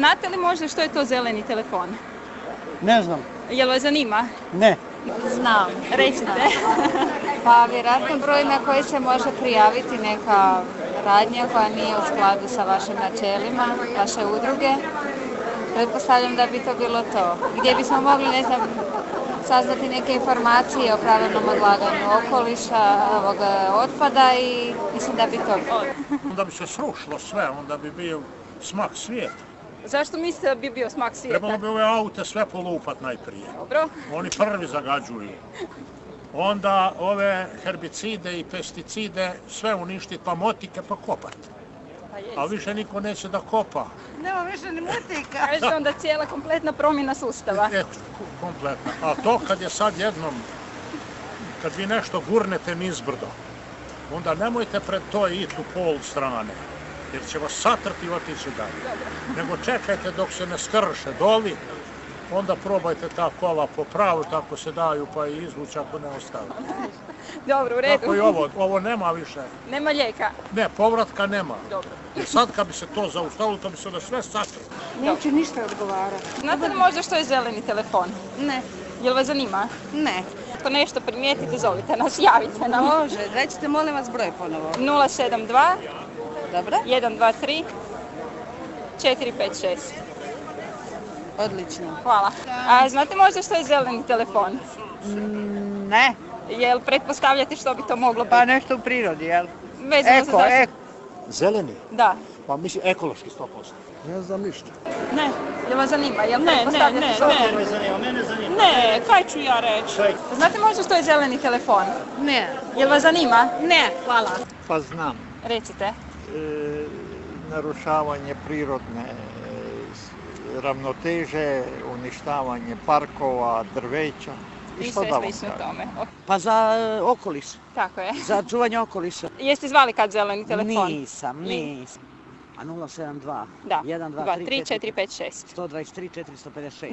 Znate li možda što je to zeleni telefon? Ne znam. Jel vas zanima? Ne. Znam. Recite. Pa vjerojatno broj na koji se može prijaviti neka radnja koja nije u skladu sa vašim načelima, vaše udruge. Pretpostavljam da bi to bilo to. Gdje bismo mogli, ne znam, saznati neke informacije o pravilnom odlaganju okoliša, ovog otpada i mislim da bi to onda bi se srušilo sve, onda bi bio smak svijeta. Zašto mislite da bi bio smak svijeta? Trebalo bi ove aute sve polupat najprije. Dobro. Oni prvi zagađuju. Onda ove herbicide i pesticide sve uništiti, pa motike pa kopat. Pa. A više niko neće da kopa. Nema više ni mutika. Kaže onda cijela kompletna promjena sustava. E, kompletno. A to kad je sad jednom, kad vi nešto gurnete nizbrdo, onda nemojte pred to ići u pol strane, jer će vas satrti i otići dalje. Nego čekajte dok se ne skrše doli, onda probajte ta kola po pravu, tako se daju, pa i izvući ako ne ostave. Dobro, u redu. Tako i ovo, ovo nema više. Nema lijeka. Ne, povratka nema. Dobro. Jer sad kad bi se to zaustavilo, to bi se da sve satrlo. Neće ništa odgovara. Znate li možda što je zeleni telefon? Ne. Jel vas zanima? Ne. Ako nešto primijetite, zovite nas, javite nam. Može. Recite molim vas broj ponovo. 072 Dobro? 123 456. Odlično. Hvala. A znate možda što je zeleni telefon? Ne. Jel pretpostavljate što bi to moglo Pa biti? nešto u prirodi, jel? Vezano za Eko, zaštitu- eko. Zeleni? Da. Pa mislim ekološki 100%. Ne znam ništa. Ne. Jel vas zanima? Jel Ne, ne, ne, što- ne. zanima, mene zanima. Ne, kaj ću ja reći? Znate možda što je zeleni telefon? Ne. Jel vas zanima? Ne. Hvala. Pa znam, Recite. E, narušavanje prirodne e, ravnoteže, uništavanje parkova, drveća. I što sve da vam slično tome. Pa za e, okoliš, Tako je. za čuvanje okoliša. Jeste zvali kad zeleni telefon? Nisam, I? nisam. A 072, Da. 1, 2, 2, 3, 3, 4, 4, 5, 6. 123, 456.